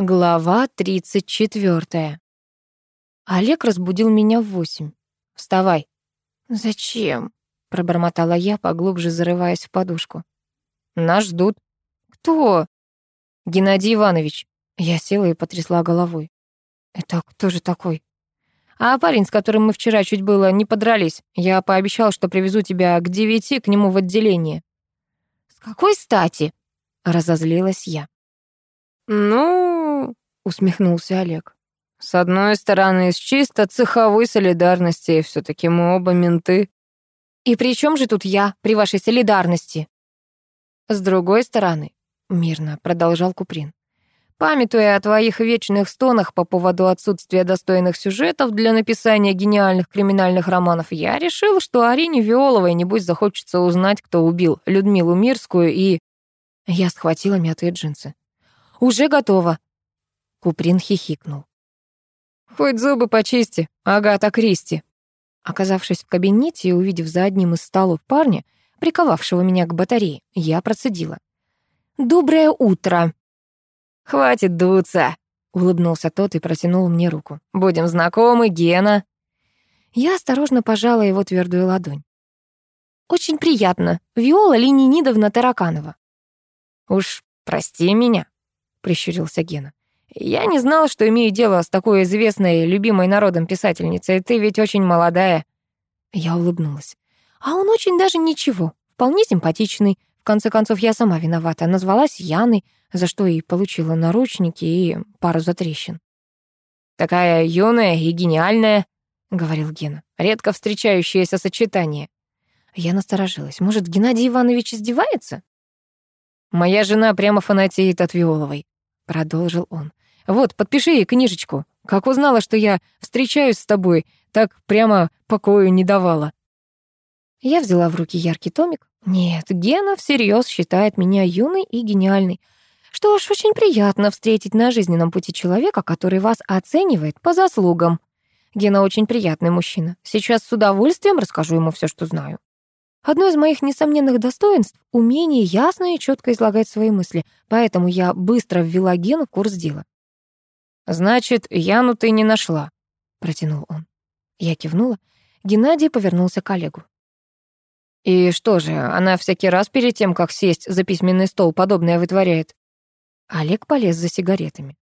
Глава 34. Олег разбудил меня в восемь. «Вставай». «Зачем?» — пробормотала я, поглубже зарываясь в подушку. «Нас ждут». «Кто?» «Геннадий Иванович». Я села и потрясла головой. «Это кто же такой?» «А парень, с которым мы вчера чуть было не подрались. Я пообещал, что привезу тебя к девяти к нему в отделение». «С какой стати?» — разозлилась я. «Ну...» — усмехнулся Олег. «С одной стороны, из чисто цеховой солидарности, все таки мы оба менты». «И при чем же тут я при вашей солидарности?» «С другой стороны», — мирно продолжал Куприн, «памятуя о твоих вечных стонах по поводу отсутствия достойных сюжетов для написания гениальных криминальных романов, я решил, что Арине Виоловой небудь захочется узнать, кто убил Людмилу Мирскую и...» Я схватила мятые джинсы. Уже готово. Куприн хихикнул. Хоть зубы почисти, Агата Кристи. Оказавшись в кабинете и увидев за одним из столов парня, приковавшего меня к батарее, я процедила. «Доброе утро!» «Хватит дуться!» — улыбнулся тот и протянул мне руку. «Будем знакомы, Гена!» Я осторожно пожала его твердую ладонь. «Очень приятно. Виола Ленинидовна Тараканова». «Уж прости меня», — прищурился Гена. «Я не знал, что имею дело с такой известной, любимой народом писательницей. Ты ведь очень молодая». Я улыбнулась. «А он очень даже ничего, вполне симпатичный. В конце концов, я сама виновата. Назвалась Яной, за что и получила наручники и пару затрещин». «Такая юная и гениальная», — говорил Гена. «Редко встречающееся сочетание». Я насторожилась. Может, Геннадий Иванович издевается? «Моя жена прямо фанатеет от Виоловой», — продолжил он. «Вот, подпиши ей книжечку. Как узнала, что я встречаюсь с тобой, так прямо покою не давала». Я взяла в руки яркий томик. Нет, Гена всерьез считает меня юной и гениальной. Что ж, очень приятно встретить на жизненном пути человека, который вас оценивает по заслугам. Гена очень приятный мужчина. Сейчас с удовольствием расскажу ему все, что знаю. Одно из моих несомненных достоинств — умение ясно и четко излагать свои мысли, поэтому я быстро ввела Гену в курс дела. «Значит, Яну ты не нашла», — протянул он. Я кивнула. Геннадий повернулся к Олегу. «И что же, она всякий раз перед тем, как сесть за письменный стол, подобное вытворяет?» Олег полез за сигаретами.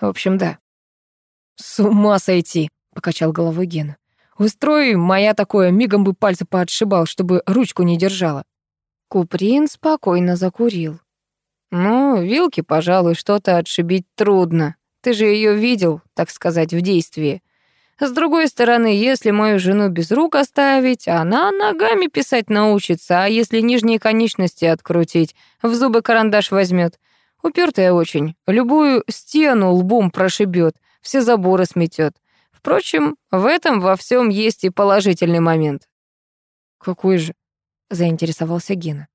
«В общем, да». «С ума сойти», — покачал головой Гена. Устрой моя такое, мигом бы пальцы поотшибал, чтобы ручку не держала. Куприн спокойно закурил. Ну, вилки, пожалуй, что-то отшибить трудно. Ты же ее видел, так сказать, в действии. С другой стороны, если мою жену без рук оставить, она ногами писать научится, а если нижние конечности открутить, в зубы карандаш возьмет. Упертая очень, любую стену лбом прошибет, все заборы сметет. Впрочем, в этом во всем есть и положительный момент. «Какой же?» — заинтересовался Гена.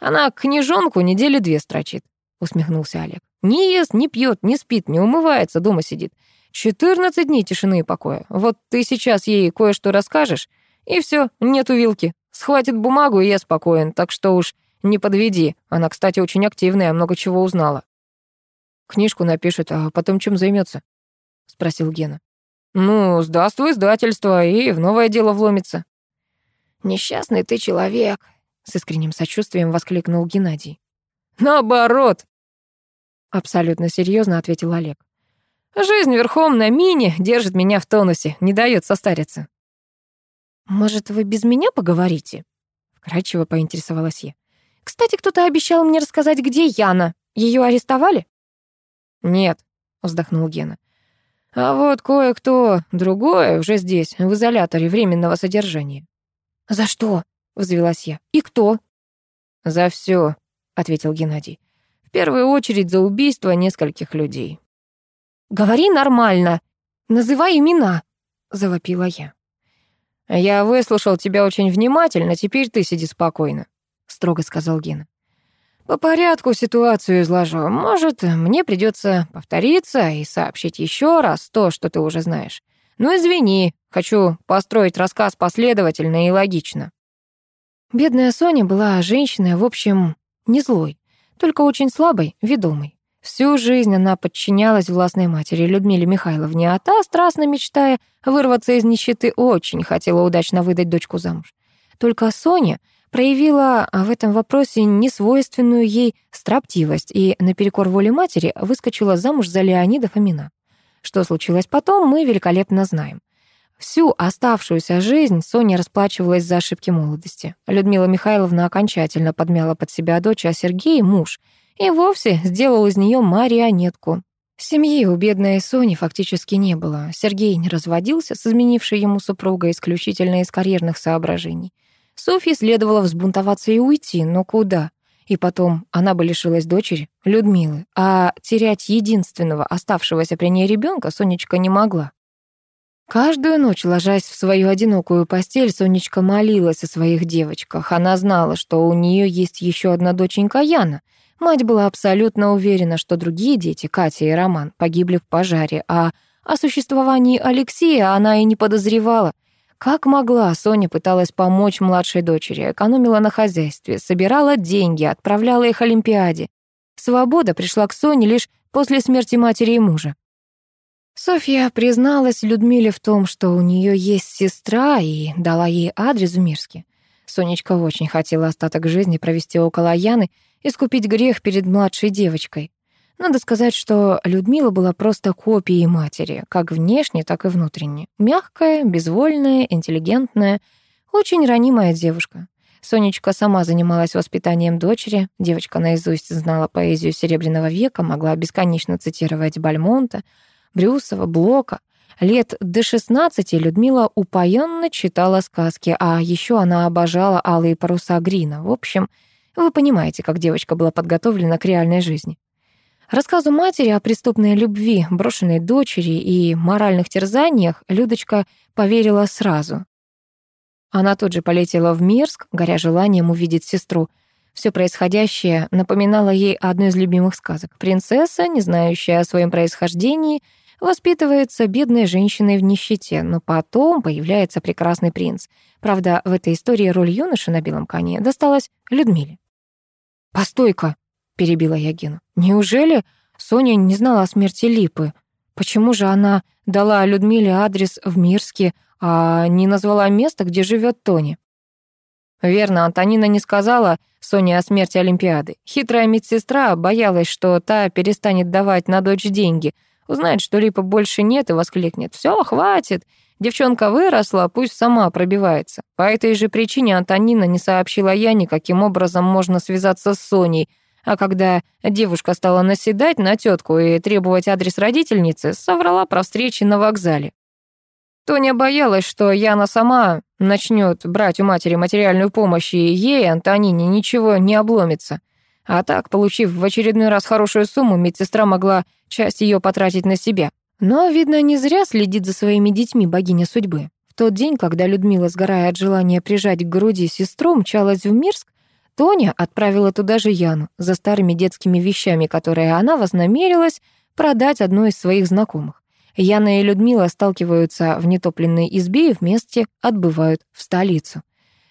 «Она книжонку недели две строчит», — усмехнулся Олег. «Не ест, не пьет, не спит, не умывается, дома сидит. Четырнадцать дней тишины и покоя. Вот ты сейчас ей кое-что расскажешь, и все, нету вилки. Схватит бумагу, и я спокоен, так что уж не подведи. Она, кстати, очень активная, много чего узнала». «Книжку напишет, а потом чем займется? спросил Гена. Ну, сдаст в издательство и в новое дело вломится. Несчастный ты человек, с искренним сочувствием воскликнул Геннадий. Наоборот, абсолютно серьезно ответил Олег. Жизнь верхом на мине держит меня в тонусе, не дает состариться. Может, вы без меня поговорите? Вкратчиво поинтересовалась я. Кстати, кто-то обещал мне рассказать, где Яна. Ее арестовали? Нет, вздохнул Гена. А вот кое-кто другое уже здесь, в изоляторе временного содержания. «За что?» — взвелась я. «И кто?» «За все, ответил Геннадий. «В первую очередь за убийство нескольких людей». «Говори нормально. Называй имена», — завопила я. «Я выслушал тебя очень внимательно, теперь ты сиди спокойно», — строго сказал Гена. По порядку ситуацию изложу. Может, мне придется повториться и сообщить еще раз то, что ты уже знаешь. Ну, извини, хочу построить рассказ последовательно и логично. Бедная Соня была женщиной, в общем, не злой, только очень слабой, ведомой. Всю жизнь она подчинялась властной матери Людмиле Михайловне, а та, страстно мечтая вырваться из нищеты, очень хотела удачно выдать дочку замуж. Только Соня проявила в этом вопросе несвойственную ей строптивость и наперекор воле матери выскочила замуж за Леонида Фомина. Что случилось потом, мы великолепно знаем. Всю оставшуюся жизнь Соня расплачивалась за ошибки молодости. Людмила Михайловна окончательно подмяла под себя дочь, а Сергей, муж, и вовсе сделал из нее марионетку. Семьи у бедной Сони фактически не было. Сергей не разводился с изменившей ему супругой исключительно из карьерных соображений. Софье следовало взбунтоваться и уйти, но куда? И потом она бы лишилась дочери, Людмилы, а терять единственного оставшегося при ней ребенка Сонечка не могла. Каждую ночь, ложась в свою одинокую постель, Сонечка молилась о своих девочках. Она знала, что у нее есть еще одна доченька Яна. Мать была абсолютно уверена, что другие дети, Катя и Роман, погибли в пожаре, а о существовании Алексея она и не подозревала. Как могла, Соня пыталась помочь младшей дочери, экономила на хозяйстве, собирала деньги, отправляла их Олимпиаде. Свобода пришла к Соне лишь после смерти матери и мужа. Софья призналась Людмиле в том, что у нее есть сестра, и дала ей адрес в Мирске. Сонечка очень хотела остаток жизни провести около Яны, искупить грех перед младшей девочкой. Надо сказать, что Людмила была просто копией матери, как внешне, так и внутренне. Мягкая, безвольная, интеллигентная, очень ранимая девушка. Сонечка сама занималась воспитанием дочери, девочка наизусть знала поэзию Серебряного века, могла бесконечно цитировать Бальмонта, Брюсова, Блока. Лет до 16 Людмила упоенно читала сказки, а еще она обожала алые паруса Грина. В общем, вы понимаете, как девочка была подготовлена к реальной жизни. Рассказу матери о преступной любви, брошенной дочери и моральных терзаниях Людочка поверила сразу. Она тут же полетела в Мирск, горя желанием увидеть сестру. Все происходящее напоминало ей одну из любимых сказок. Принцесса, не знающая о своем происхождении, воспитывается бедной женщиной в нищете, но потом появляется прекрасный принц. Правда, в этой истории роль юноши на белом коне досталась Людмиле. «Постой-ка!» — перебила я Гену. «Неужели Соня не знала о смерти Липы? Почему же она дала Людмиле адрес в Мирске, а не назвала место, где живет Тони?» Верно, Антонина не сказала Соне о смерти Олимпиады. Хитрая медсестра боялась, что та перестанет давать на дочь деньги, узнает, что Липа больше нет и воскликнет «Все, хватит, девчонка выросла, пусть сама пробивается». По этой же причине Антонина не сообщила Яне, каким образом можно связаться с Соней, а когда девушка стала наседать на тетку и требовать адрес родительницы, соврала про встречи на вокзале. Тоня боялась, что Яна сама начнет брать у матери материальную помощь, и ей, Антонине, ничего не обломится. А так, получив в очередной раз хорошую сумму, медсестра могла часть ее потратить на себя. Но, видно, не зря следит за своими детьми богиня судьбы. В тот день, когда Людмила, сгорая от желания прижать к груди сестру, мчалась в Мирск, Тоня отправила туда же Яну за старыми детскими вещами, которые она вознамерилась продать одной из своих знакомых. Яна и Людмила сталкиваются в нетопленной избе и вместе отбывают в столицу.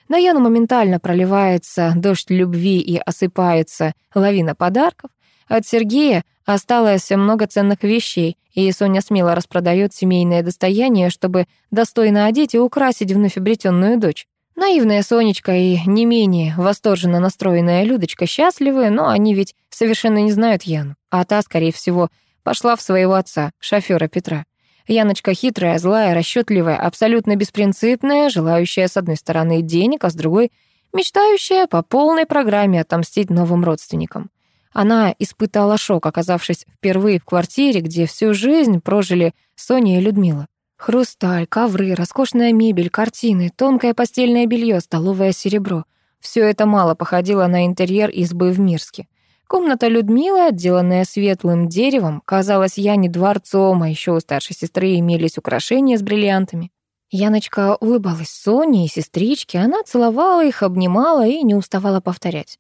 На Яну моментально проливается дождь любви и осыпается лавина подарков. От Сергея осталось много ценных вещей, и Соня смело распродает семейное достояние, чтобы достойно одеть и украсить вновь обретенную дочь. Наивная Сонечка и не менее восторженно настроенная Людочка счастливы, но они ведь совершенно не знают Яну. А та, скорее всего, Пошла в своего отца, шофера Петра. Яночка хитрая, злая, расчетливая, абсолютно беспринципная, желающая с одной стороны денег, а с другой мечтающая по полной программе отомстить новым родственникам. Она испытала шок, оказавшись впервые в квартире, где всю жизнь прожили Соня и Людмила. Хрусталь, ковры, роскошная мебель, картины, тонкое постельное белье, столовое серебро. Все это мало походило на интерьер избы в Мирске. Комната Людмилы, отделанная светлым деревом, казалась я не дворцом, а еще у старшей сестры имелись украшения с бриллиантами. Яночка улыбалась Соне и сестричке, она целовала их, обнимала и не уставала повторять.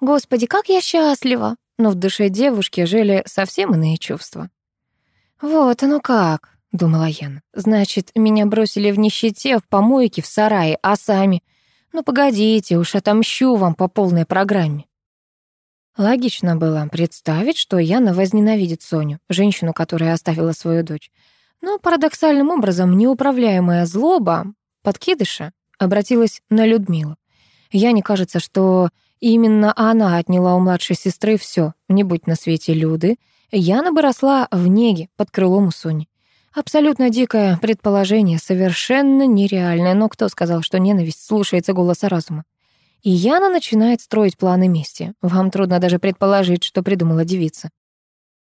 «Господи, как я счастлива!» Но в душе девушки жили совсем иные чувства. «Вот оно как!» — думала Яна. «Значит, меня бросили в нищете, в помойке, в сарае, а сами... Ну, погодите, уж отомщу вам по полной программе». Логично было представить, что Яна возненавидит Соню, женщину, которая оставила свою дочь. Но парадоксальным образом неуправляемая злоба подкидыша обратилась на Людмилу. Яне кажется, что именно она отняла у младшей сестры все. Не будь на свете Люды, Яна бы росла в неге под крылом у Сони. Абсолютно дикое предположение, совершенно нереальное, но кто сказал, что ненависть слушается голоса разума? И Яна начинает строить планы мести. Вам трудно даже предположить, что придумала девица.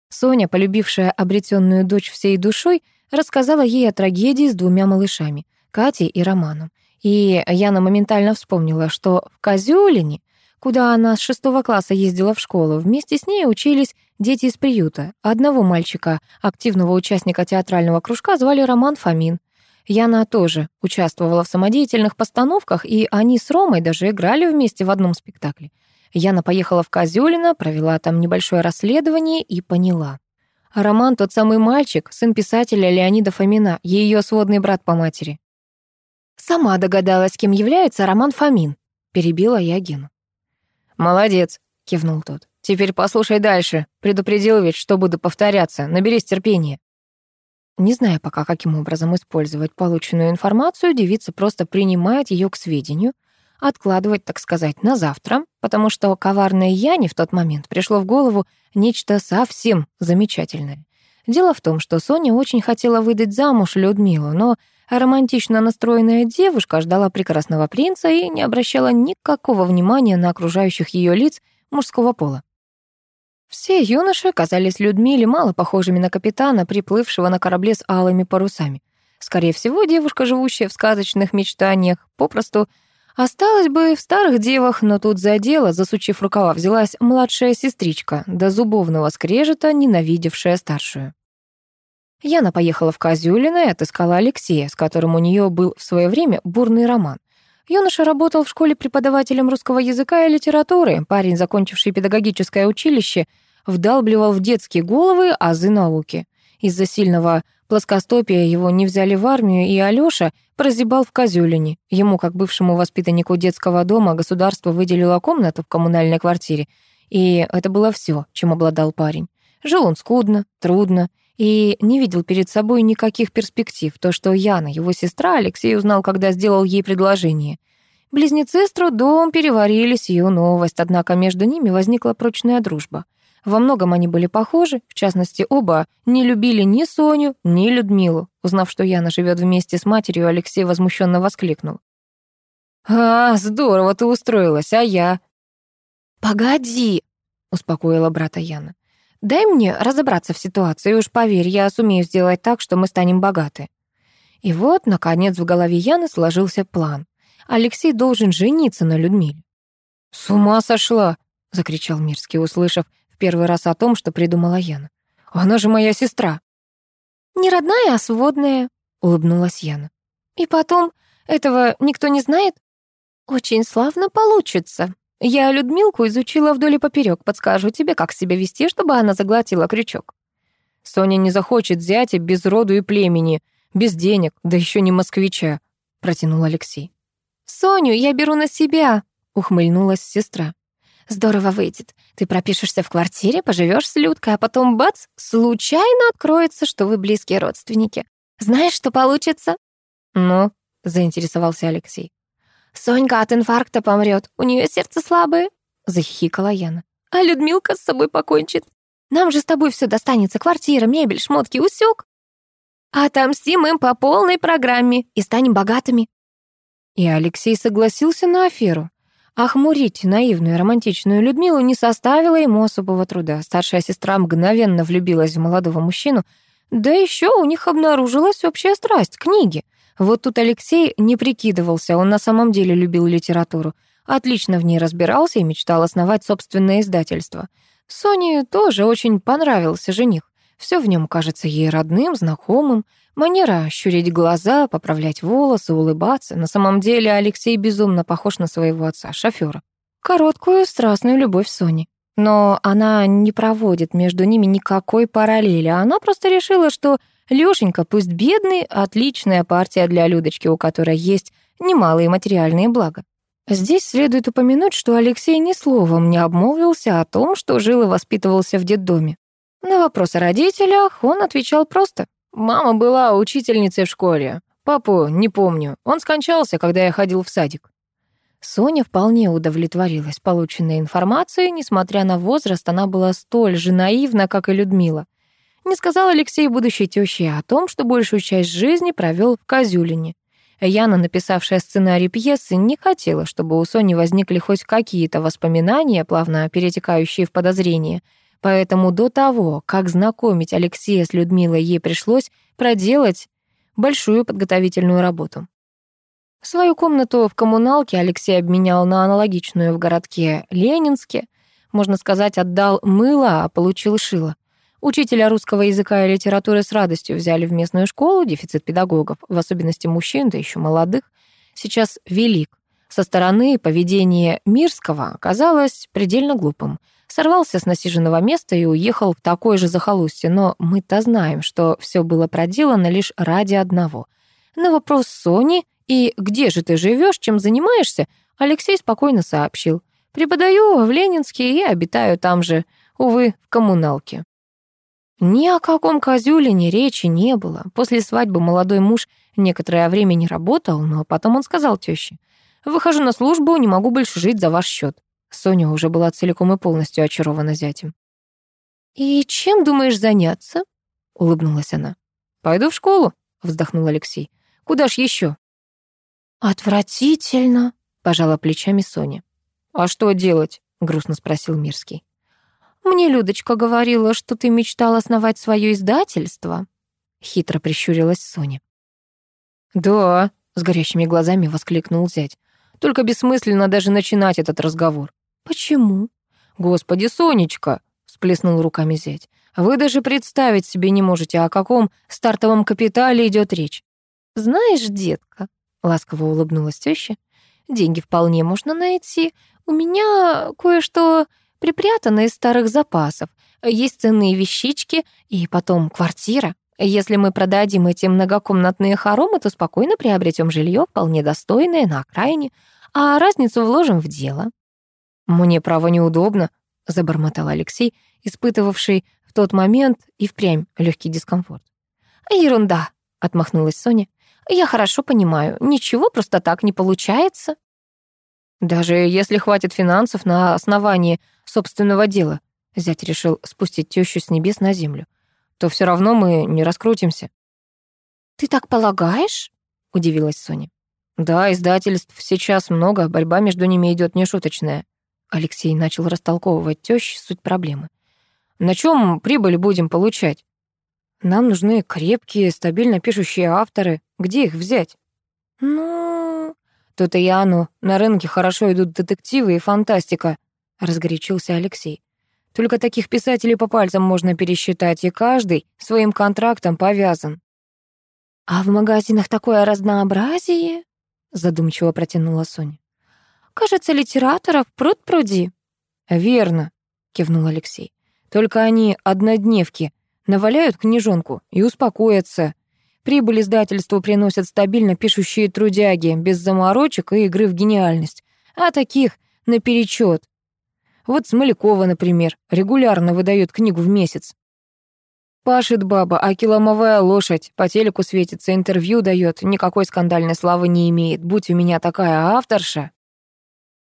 Соня, полюбившая обретенную дочь всей душой, рассказала ей о трагедии с двумя малышами, Катей и Романом. И Яна моментально вспомнила, что в Козюлине, куда она с шестого класса ездила в школу, вместе с ней учились дети из приюта. Одного мальчика, активного участника театрального кружка, звали Роман Фомин. Яна тоже участвовала в самодеятельных постановках, и они с Ромой даже играли вместе в одном спектакле. Яна поехала в Козюлино, провела там небольшое расследование и поняла. Роман тот самый мальчик, сын писателя Леонида Фомина, ее сводный брат по матери. «Сама догадалась, кем является Роман Фомин», — перебила я Гену. «Молодец», — кивнул тот. «Теперь послушай дальше. Предупредил ведь, что буду повторяться. Наберись терпения». Не зная пока, каким образом использовать полученную информацию, девица просто принимает ее к сведению, откладывать, так сказать, на завтра, потому что коварной Яне в тот момент пришло в голову нечто совсем замечательное. Дело в том, что Соня очень хотела выдать замуж Людмилу, но романтично настроенная девушка ждала прекрасного принца и не обращала никакого внимания на окружающих ее лиц мужского пола. Все юноши казались Людмиле мало похожими на капитана, приплывшего на корабле с алыми парусами. Скорее всего, девушка, живущая в сказочных мечтаниях, попросту осталась бы в старых девах, но тут за дело, засучив рукава, взялась младшая сестричка, до зубовного скрежета, ненавидевшая старшую. Яна поехала в Козюлино и отыскала Алексея, с которым у нее был в свое время бурный роман. Юноша работал в школе преподавателем русского языка и литературы. Парень, закончивший педагогическое училище, вдалбливал в детские головы азы науки. Из-за сильного плоскостопия его не взяли в армию, и Алёша прозябал в Козюлине. Ему, как бывшему воспитаннику детского дома, государство выделило комнату в коммунальной квартире. И это было все, чем обладал парень. Жил он скудно, трудно, и не видел перед собой никаких перспектив. То, что Яна, его сестра, Алексей узнал, когда сделал ей предложение. Близнецы с трудом переварили сию новость, однако между ними возникла прочная дружба. Во многом они были похожи, в частности, оба не любили ни Соню, ни Людмилу. Узнав, что Яна живет вместе с матерью, Алексей возмущенно воскликнул. «А, здорово ты устроилась, а я?» «Погоди», — успокоила брата Яна. Дай мне разобраться в ситуации, уж поверь, я сумею сделать так, что мы станем богаты. И вот, наконец, в голове Яны сложился план. Алексей должен жениться на Людмиле. «С ума сошла!» — закричал Мирский, услышав в первый раз о том, что придумала Яна. «Она же моя сестра!» «Не родная, а сводная», — улыбнулась Яна. «И потом, этого никто не знает?» «Очень славно получится», я Людмилку изучила вдоль и поперёк, подскажу тебе, как себя вести, чтобы она заглотила крючок. Соня не захочет зятя без роду и племени, без денег, да еще не москвича, протянул Алексей. Соню я беру на себя, ухмыльнулась сестра. Здорово выйдет. Ты пропишешься в квартире, поживешь с Людкой, а потом бац, случайно откроется, что вы близкие родственники. Знаешь, что получится? Ну, заинтересовался Алексей. «Сонька от инфаркта помрет, у нее сердце слабое», — захихикала Яна. «А Людмилка с собой покончит. Нам же с тобой все достанется, квартира, мебель, шмотки, усек. Отомстим им по полной программе и станем богатыми». И Алексей согласился на аферу. Охмурить наивную романтичную Людмилу не составило ему особого труда. Старшая сестра мгновенно влюбилась в молодого мужчину, да еще у них обнаружилась общая страсть — книги. Вот тут Алексей не прикидывался, он на самом деле любил литературу. Отлично в ней разбирался и мечтал основать собственное издательство. Соне тоже очень понравился жених. Все в нем кажется ей родным, знакомым. Манера щурить глаза, поправлять волосы, улыбаться. На самом деле Алексей безумно похож на своего отца, шофера. Короткую страстную любовь Сони. Но она не проводит между ними никакой параллели. Она просто решила, что Лёшенька, пусть бедный, отличная партия для Людочки, у которой есть немалые материальные блага. Здесь следует упомянуть, что Алексей ни словом не обмолвился о том, что жил и воспитывался в детдоме. На вопрос о родителях он отвечал просто. «Мама была учительницей в школе. Папу не помню. Он скончался, когда я ходил в садик». Соня вполне удовлетворилась полученной информацией, несмотря на возраст, она была столь же наивна, как и Людмила. Не сказал Алексей будущей тёще о том, что большую часть жизни провел в Козюлине. Яна, написавшая сценарий пьесы, не хотела, чтобы у Сони возникли хоть какие-то воспоминания, плавно перетекающие в подозрения. Поэтому до того, как знакомить Алексея с Людмилой, ей пришлось проделать большую подготовительную работу. Свою комнату в коммуналке Алексей обменял на аналогичную в городке Ленинске. Можно сказать, отдал мыло, а получил шило. Учителя русского языка и литературы с радостью взяли в местную школу, дефицит педагогов, в особенности мужчин, да еще молодых, сейчас велик. Со стороны поведение Мирского казалось предельно глупым. Сорвался с насиженного места и уехал в такое же захолустье, но мы-то знаем, что все было проделано лишь ради одного. На вопрос Сони и «Где же ты живешь, чем занимаешься?» Алексей спокойно сообщил. «Преподаю в Ленинске и обитаю там же, увы, в коммуналке». Ни о каком козюле речи не было. После свадьбы молодой муж некоторое время не работал, но потом он сказал тёще, «Выхожу на службу, не могу больше жить за ваш счет». Соня уже была целиком и полностью очарована зятем. «И чем думаешь заняться?» — улыбнулась она. «Пойду в школу», — вздохнул Алексей. «Куда ж еще? «Отвратительно», — пожала плечами Соня. «А что делать?» — грустно спросил Мирский. «Мне Людочка говорила, что ты мечтал основать свое издательство», — хитро прищурилась Соня. «Да», — с горящими глазами воскликнул зять. «Только бессмысленно даже начинать этот разговор». «Почему?» «Господи, Сонечка!» — всплеснул руками зять. «Вы даже представить себе не можете, о каком стартовом капитале идет речь». «Знаешь, детка», Ласково улыбнулась теща. Деньги вполне можно найти. У меня кое-что припрятано из старых запасов. Есть ценные вещички и потом квартира. Если мы продадим эти многокомнатные хоромы, то спокойно приобретем жилье вполне достойное на окраине, а разницу вложим в дело. Мне право неудобно, забормотал Алексей, испытывавший в тот момент и впрямь легкий дискомфорт. Ерунда, отмахнулась Соня. Я хорошо понимаю, ничего просто так не получается. Даже если хватит финансов на основании собственного дела, зять решил спустить тещу с небес на землю, то все равно мы не раскрутимся. Ты так полагаешь? удивилась Соня. Да, издательств сейчас много, борьба между ними идет нешуточная. Алексей начал растолковывать тёще суть проблемы. На чем прибыль будем получать? Нам нужны крепкие, стабильно пишущие авторы. Где их взять? Ну, тут и оно. На рынке хорошо идут детективы и фантастика, разгорячился Алексей. Только таких писателей по пальцам можно пересчитать, и каждый своим контрактом повязан. А в магазинах такое разнообразие, задумчиво протянула Соня. Кажется, литераторов пруд пруди. Верно, кивнул Алексей. Только они однодневки — наваляют книжонку и успокоятся. Прибыль издательству приносят стабильно пишущие трудяги, без заморочек и игры в гениальность. А таких наперечет. Вот Смолякова, например, регулярно выдает книгу в месяц. Пашет баба, а киломовая лошадь, по телеку светится, интервью дает, никакой скандальной славы не имеет. Будь у меня такая авторша.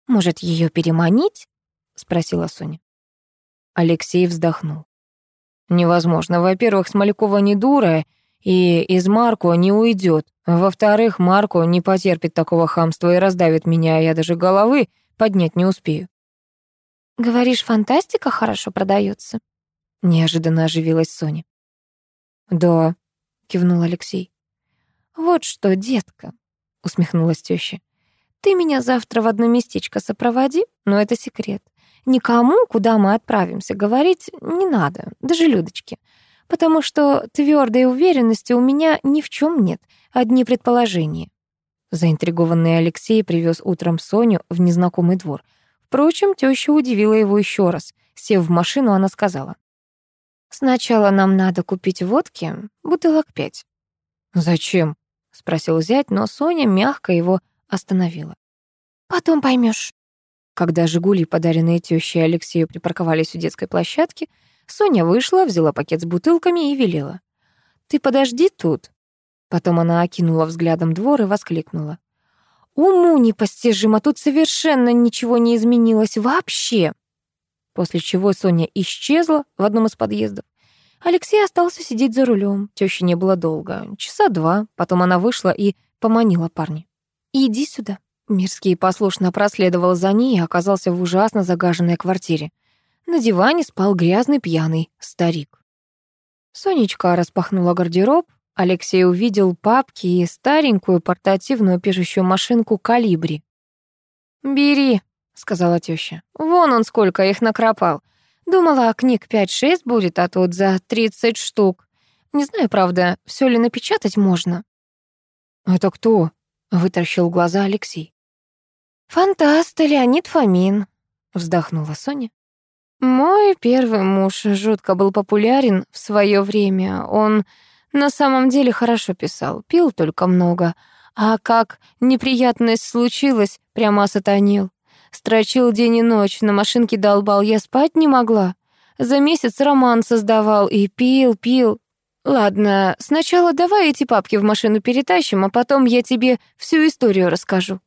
«Может, ее переманить?» — спросила Соня. Алексей вздохнул. Невозможно. Во-первых, Смолякова не дура, и из Марко не уйдет. Во-вторых, Марко не потерпит такого хамства и раздавит меня, а я даже головы поднять не успею. «Говоришь, фантастика хорошо продается? Неожиданно оживилась Соня. «Да», — кивнул Алексей. «Вот что, детка», — усмехнулась теща. «Ты меня завтра в одно местечко сопроводи, но это секрет. Никому, куда мы отправимся, говорить не надо, даже Людочке. Потому что твердой уверенности у меня ни в чем нет, одни предположения. Заинтригованный Алексей привез утром Соню в незнакомый двор. Впрочем, теща удивила его еще раз. Сев в машину, она сказала. «Сначала нам надо купить водки, бутылок пять». «Зачем?» — спросил зять, но Соня мягко его остановила. Потом поймешь. Когда «Жигули», подаренные тёщей Алексею, припарковались у детской площадки, Соня вышла, взяла пакет с бутылками и велела. «Ты подожди тут». Потом она окинула взглядом двор и воскликнула. «Уму непостижимо, тут совершенно ничего не изменилось вообще!» После чего Соня исчезла в одном из подъездов. Алексей остался сидеть за рулем. Тёщи не было долго, часа два. Потом она вышла и поманила парня. «Иди сюда». Мирский послушно проследовал за ней и оказался в ужасно загаженной квартире. На диване спал грязный пьяный старик. Сонечка распахнула гардероб, Алексей увидел папки и старенькую портативную пишущую машинку «Калибри». «Бери», — сказала теща. «Вон он сколько их накропал. Думала, книг 5-6 будет, а тут за 30 штук. Не знаю, правда, все ли напечатать можно». «Это кто?» — вытаращил глаза Алексей. «Фантаст Леонид Фомин», — вздохнула Соня. «Мой первый муж жутко был популярен в свое время. Он на самом деле хорошо писал, пил только много. А как неприятность случилась, прямо сатанил. Строчил день и ночь, на машинке долбал, я спать не могла. За месяц роман создавал и пил, пил. Ладно, сначала давай эти папки в машину перетащим, а потом я тебе всю историю расскажу.